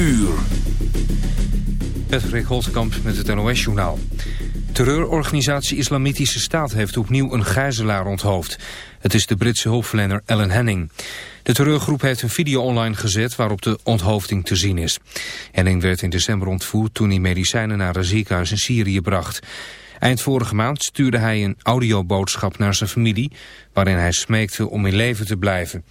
uur. Patrick Holtkamp met het NOS-journaal. Terreurorganisatie Islamitische Staat heeft opnieuw een gijzelaar onthoofd. Het is de Britse hulpverlener Ellen Henning. De terreurgroep heeft een video online gezet waarop de onthoofding te zien is. Henning werd in december ontvoerd toen hij medicijnen naar een ziekenhuis in Syrië bracht. Eind vorige maand stuurde hij een audioboodschap naar zijn familie... waarin hij smeekte om in leven te blijven.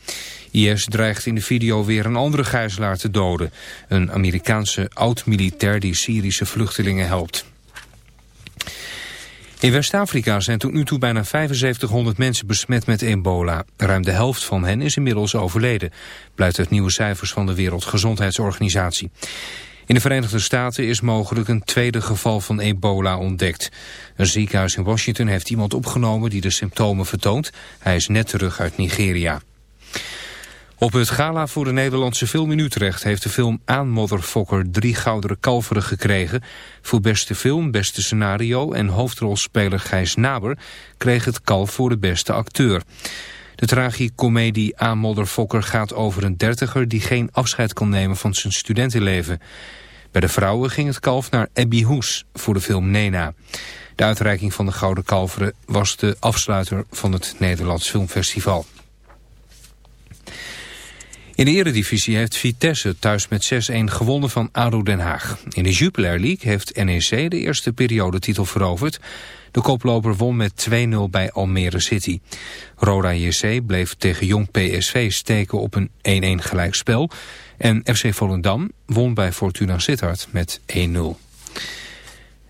IS dreigt in de video weer een andere gijzelaar te doden. Een Amerikaanse oud-militair die Syrische vluchtelingen helpt. In West-Afrika zijn tot nu toe bijna 7500 mensen besmet met ebola. Ruim de helft van hen is inmiddels overleden, blijkt uit nieuwe cijfers van de Wereldgezondheidsorganisatie. In de Verenigde Staten is mogelijk een tweede geval van ebola ontdekt. Een ziekenhuis in Washington heeft iemand opgenomen die de symptomen vertoont. Hij is net terug uit Nigeria. Op het gala voor de Nederlandse film in Utrecht heeft de film Aan Motherfokker drie gouderen kalveren gekregen. Voor beste film, beste scenario en hoofdrolspeler Gijs Naber kreeg het kalf voor de beste acteur. De tragicomedie Aan Motherfokker gaat over een dertiger die geen afscheid kan nemen van zijn studentenleven. Bij de vrouwen ging het kalf naar Abby Hoes voor de film Nena. De uitreiking van de Gouden Kalveren was de afsluiter van het Nederlands Filmfestival. In de eredivisie heeft Vitesse thuis met 6-1 gewonnen van ADO Den Haag. In de Jupiler League heeft NEC de eerste periodetitel veroverd. De koploper won met 2-0 bij Almere City. Roda JC bleef tegen Jong PSV steken op een 1-1 gelijkspel. En FC Volendam won bij Fortuna Sittard met 1-0.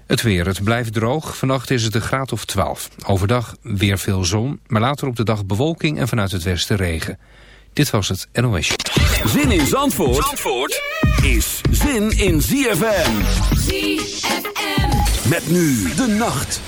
Het weer, het blijft droog. Vannacht is het een graad of 12. Overdag weer veel zon, maar later op de dag bewolking en vanuit het westen regen. Dit was het NOS. Zin in Zandvoort, Zandvoort is zin in ZFM. ZFM. Met nu de nacht.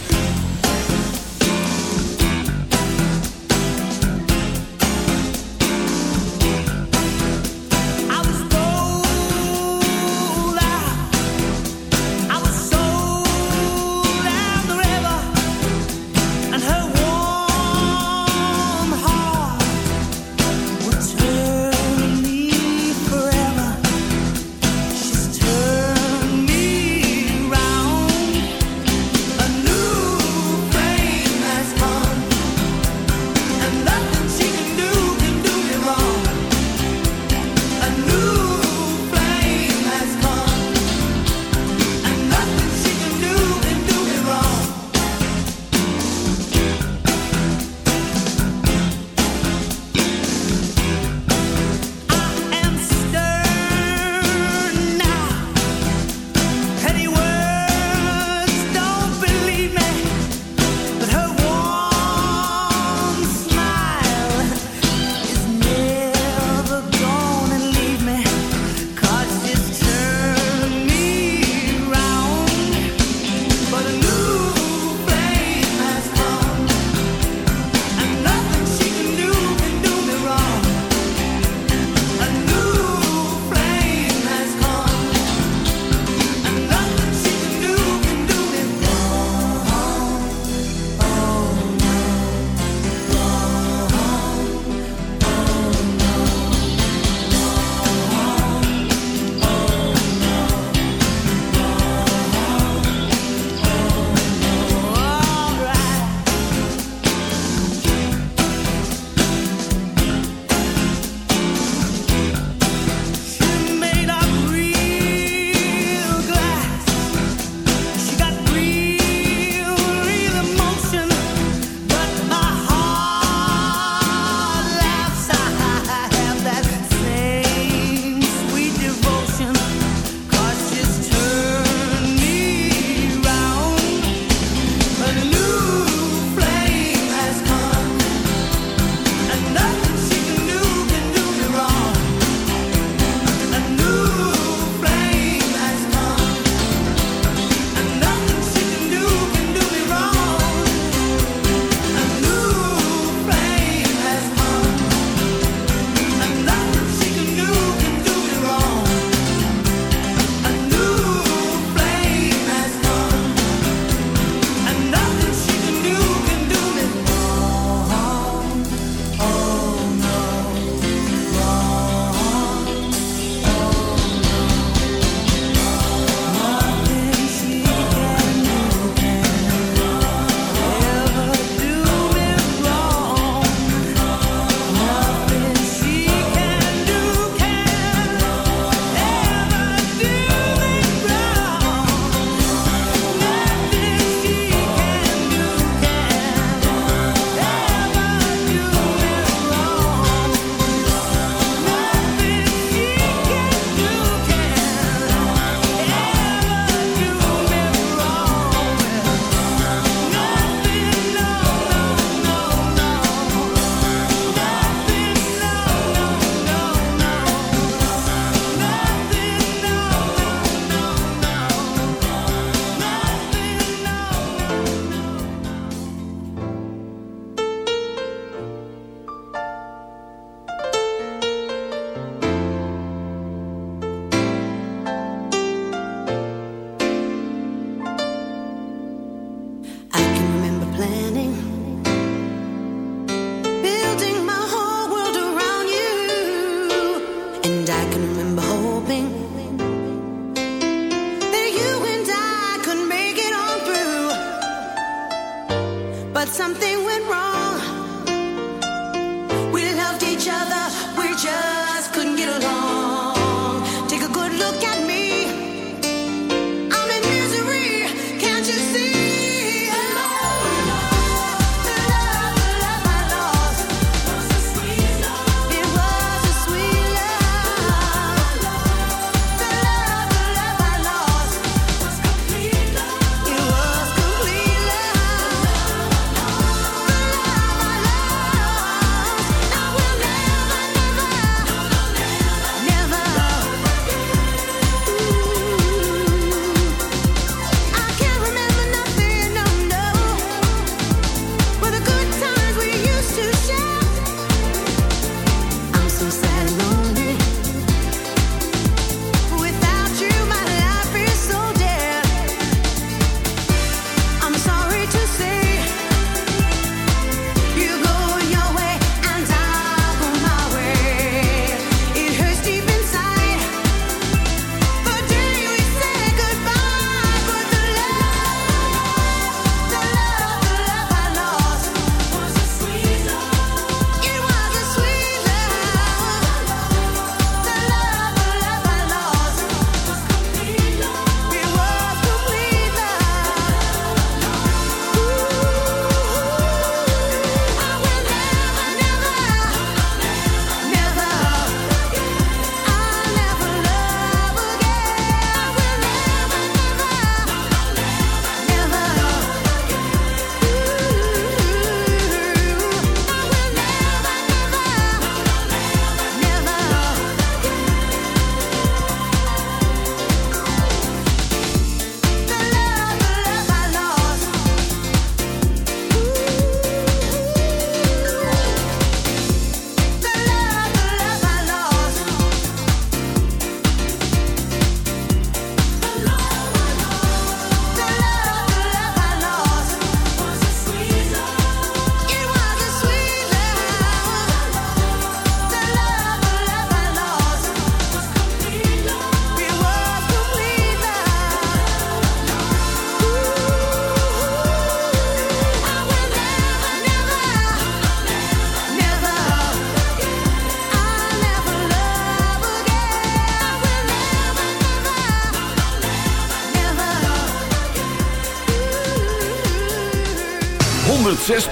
106.9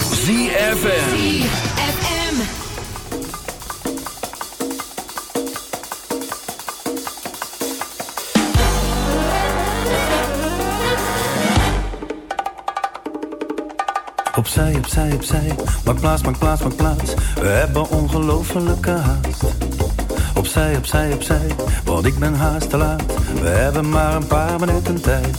ZFM. Opzij, opzij, opzij. Maak plaats, maak plaats, maak plaats. We hebben ongelofelijke haast. Opzij, opzij, opzij. Want ik ben haast te laat. We hebben maar een paar minuten tijd.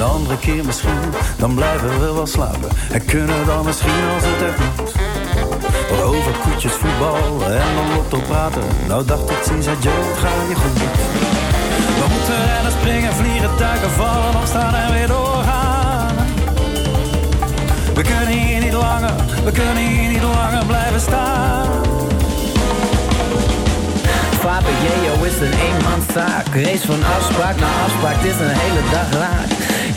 Een andere keer misschien, dan blijven we wel slapen. En kunnen dan misschien als het echt moet. Wat over koetjes, voetbal en dan lotto praten. Nou dacht ik, ziens, adieu, het ga je goed. We moeten rennen, springen, vliegen, duiken, vallen, opstaan en weer doorgaan. We kunnen hier niet langer, we kunnen hier niet langer blijven staan. Jeo is een eenmanszaak. Race van afspraak naar afspraak, het is een hele dag raak.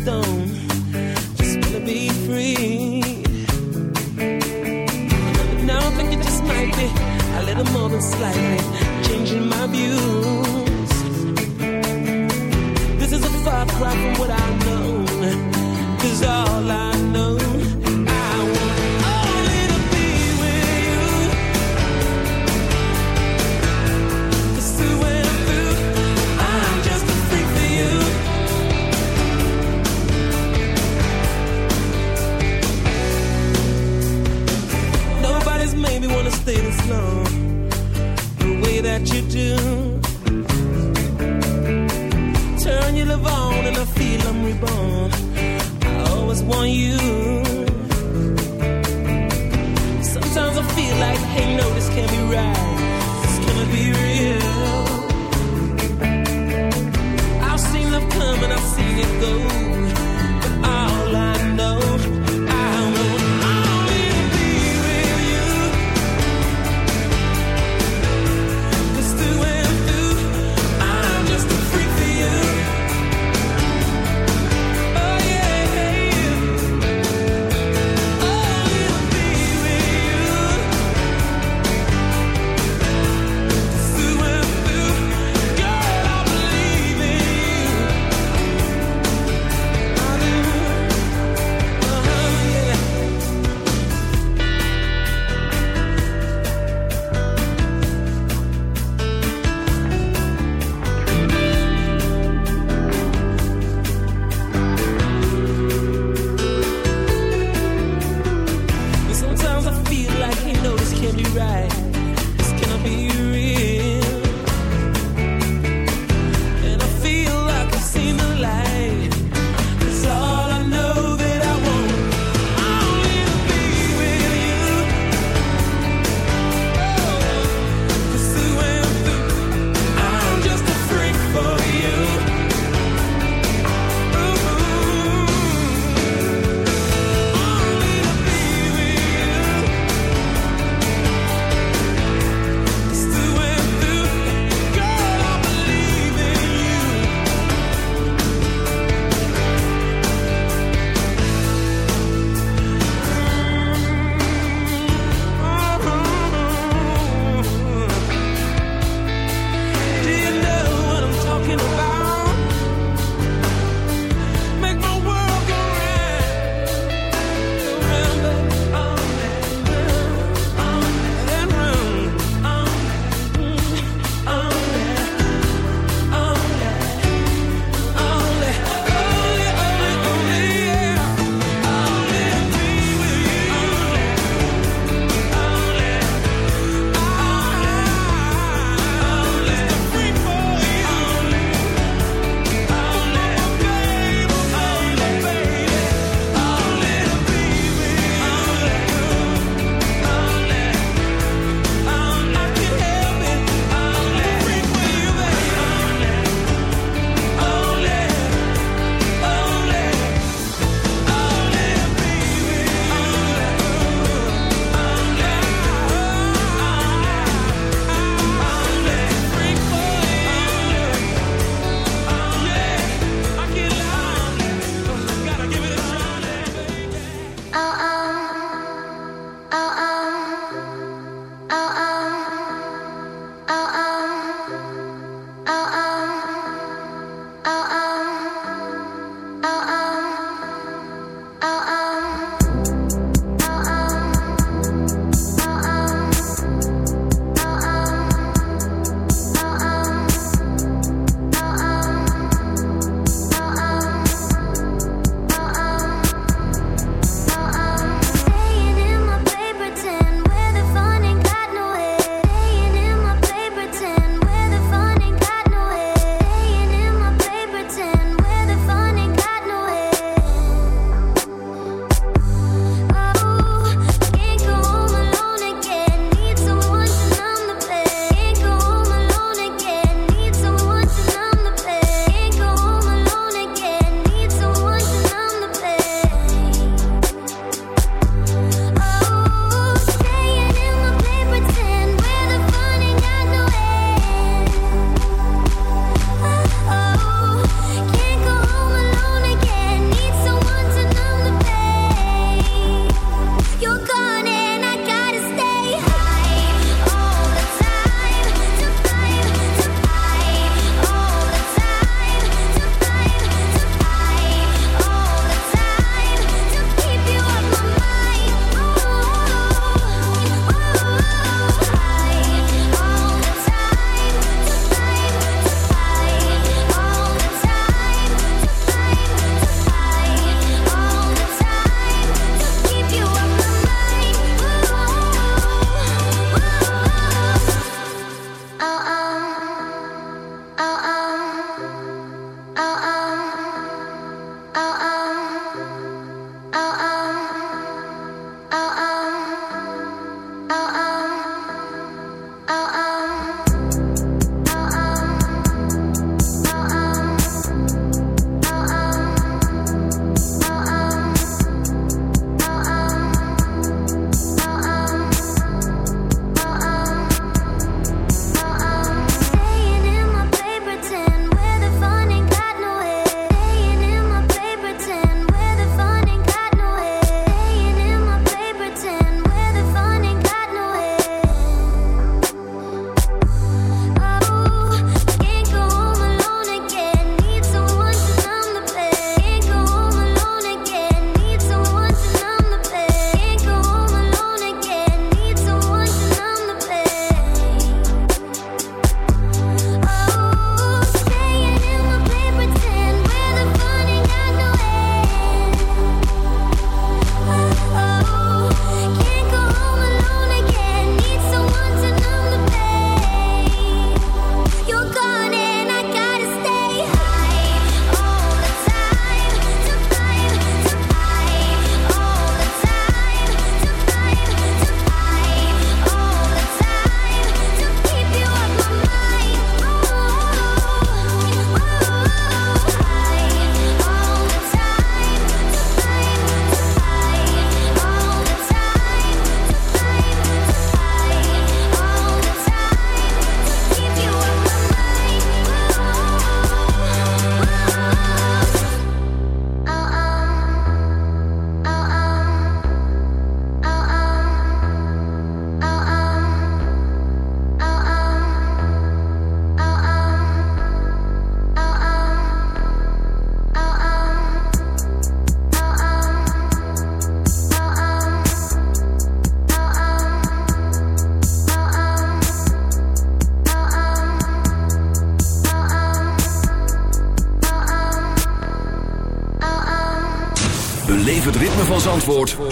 Was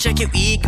check your ego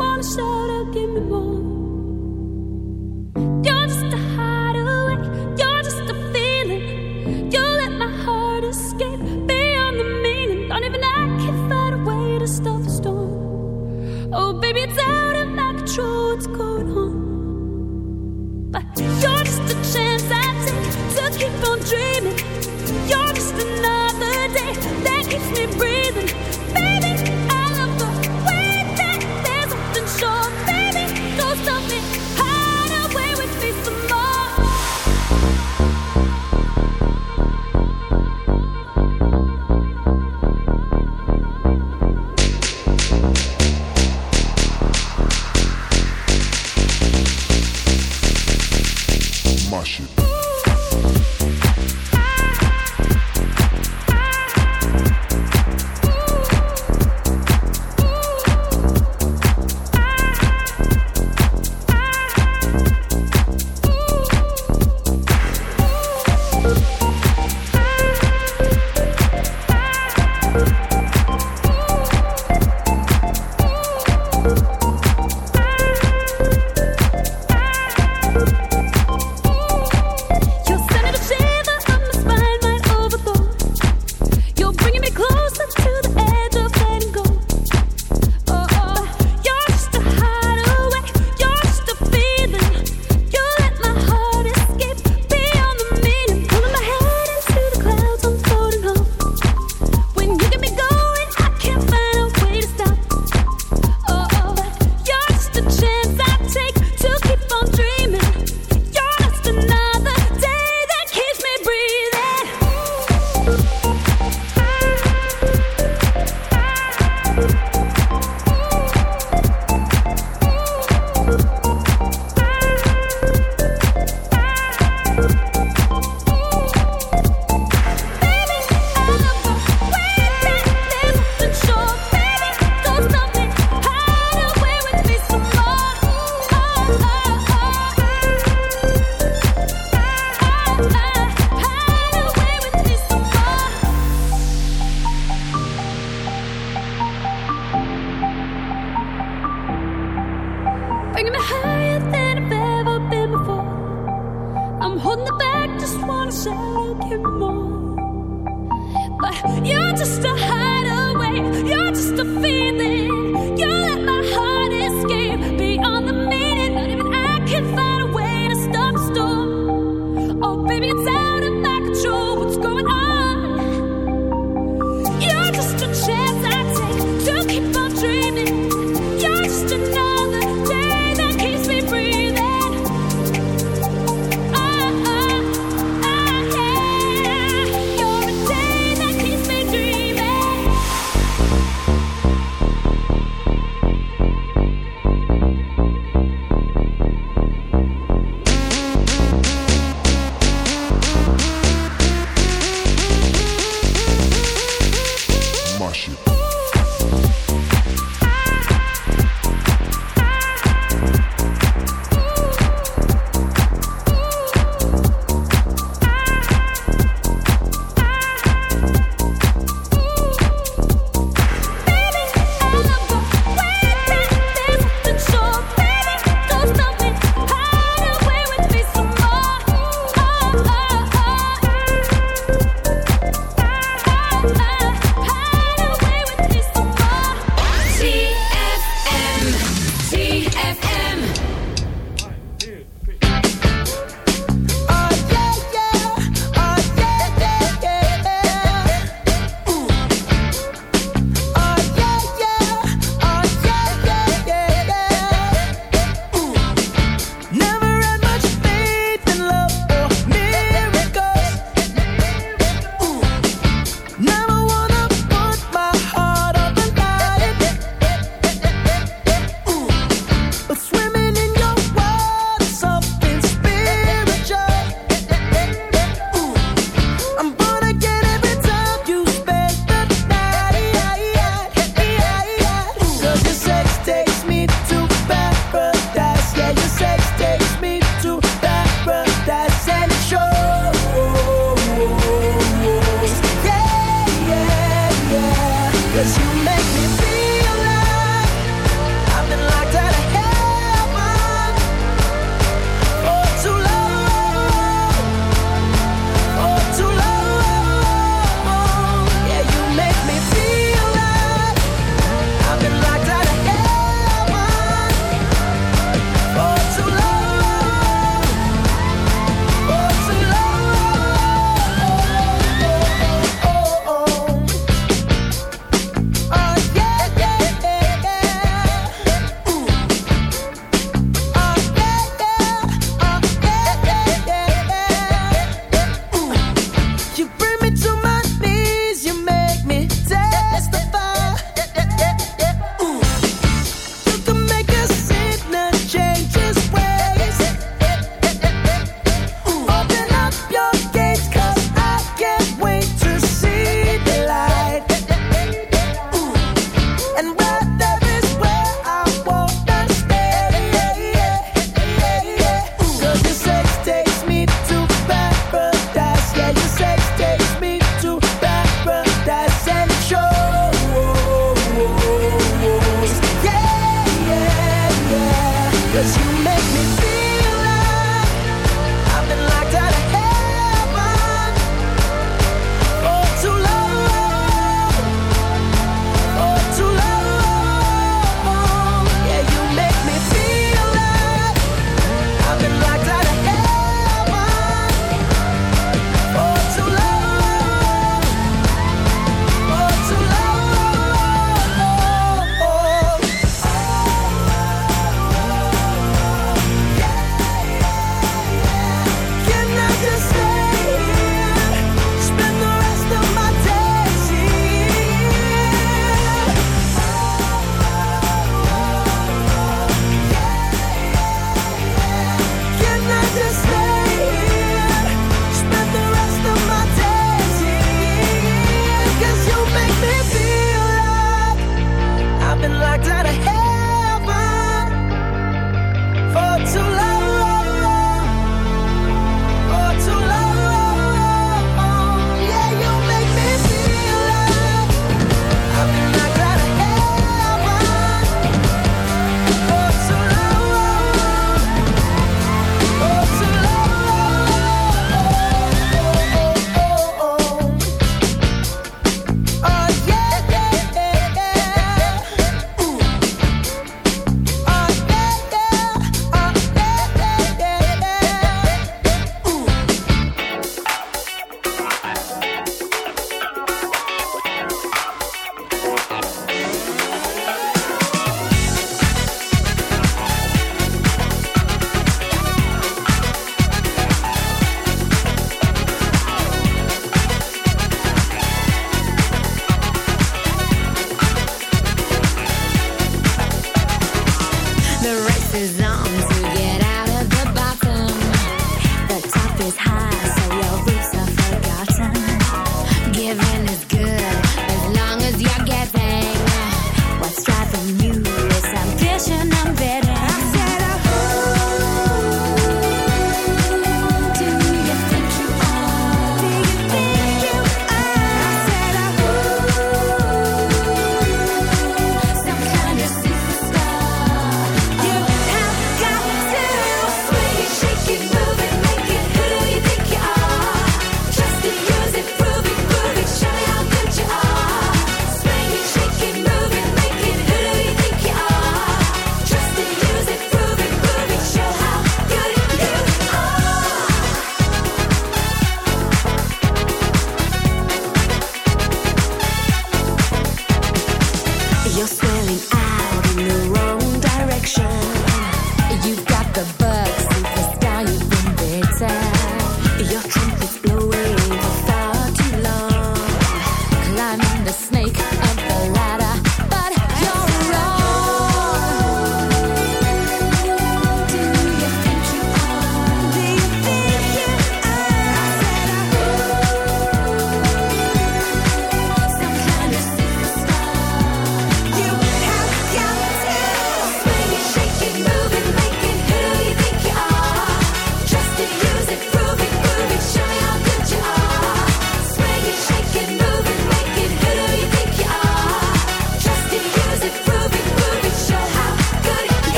one soul.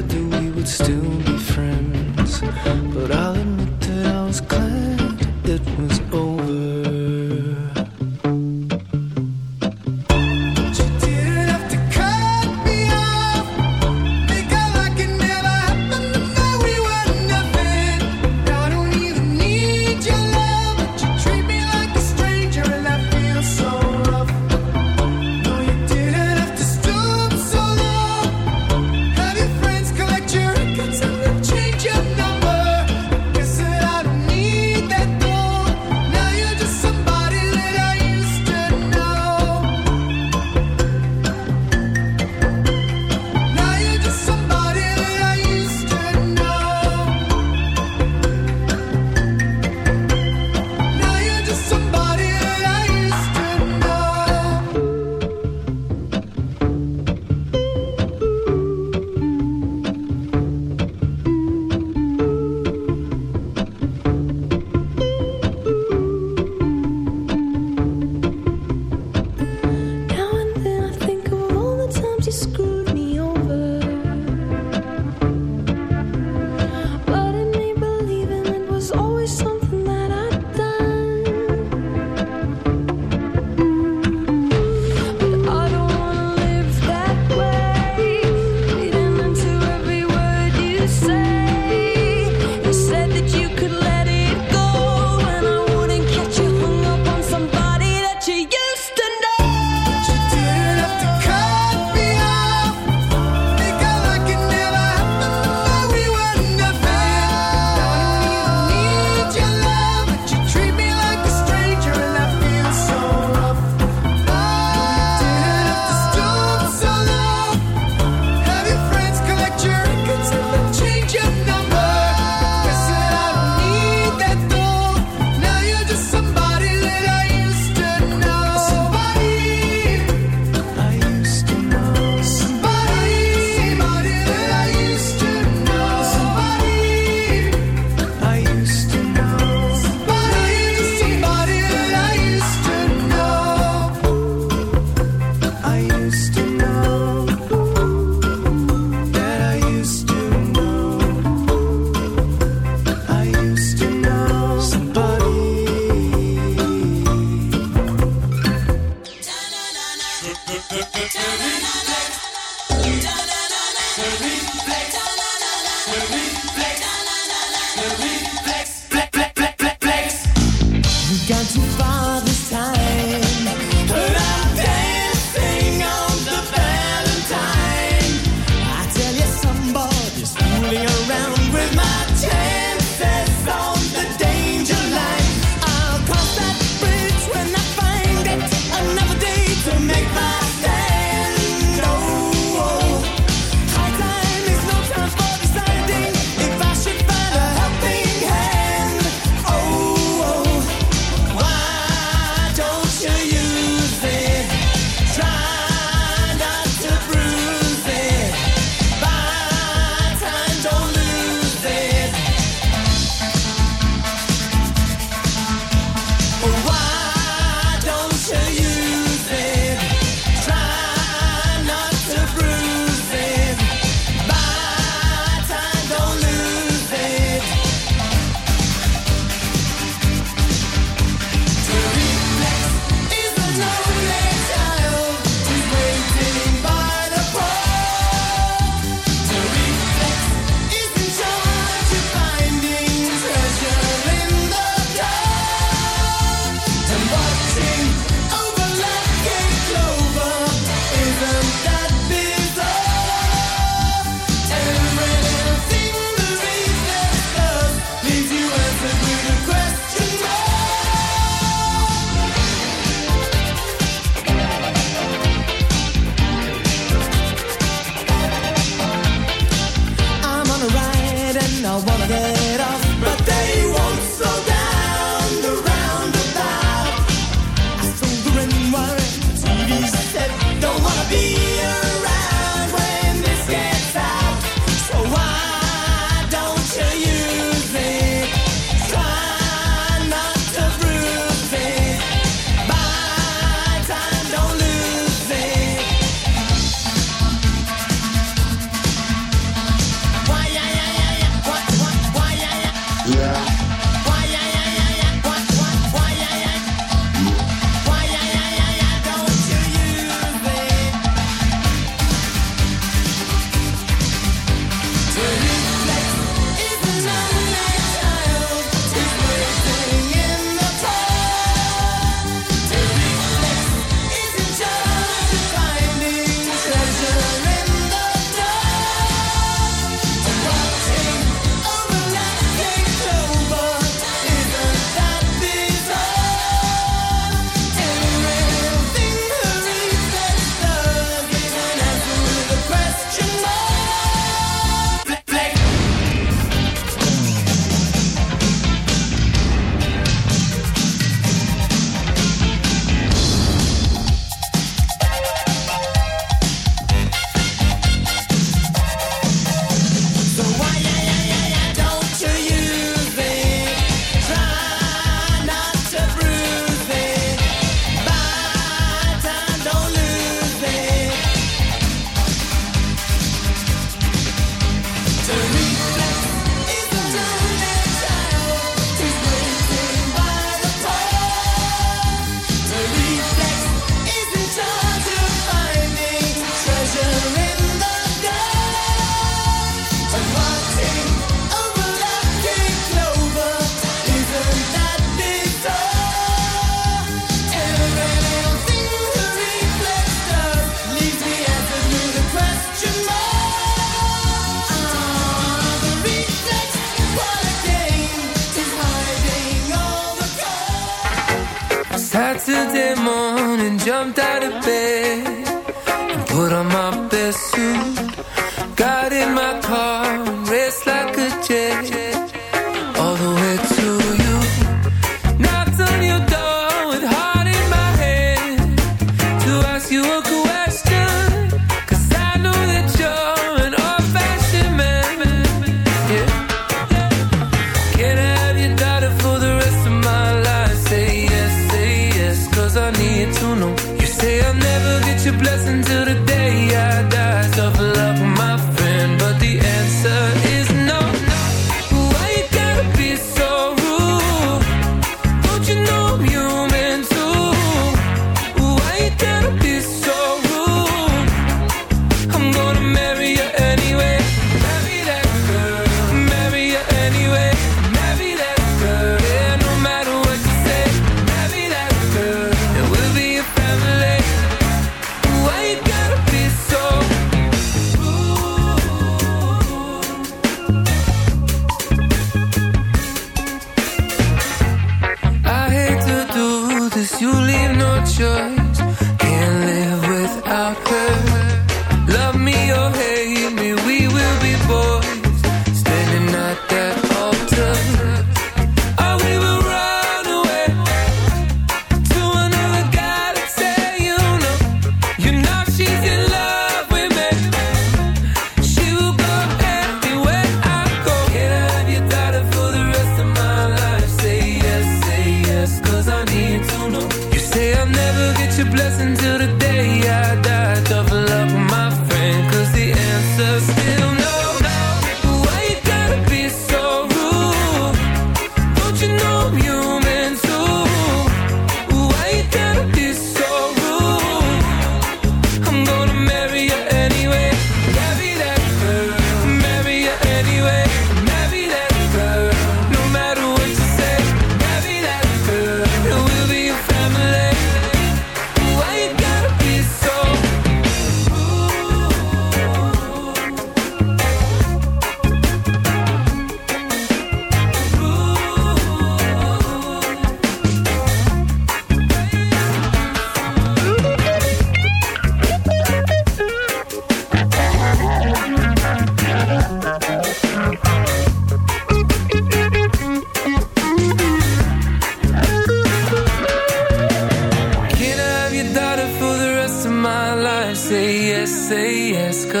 said that we would still be friends, but I'll admit that I was glad it was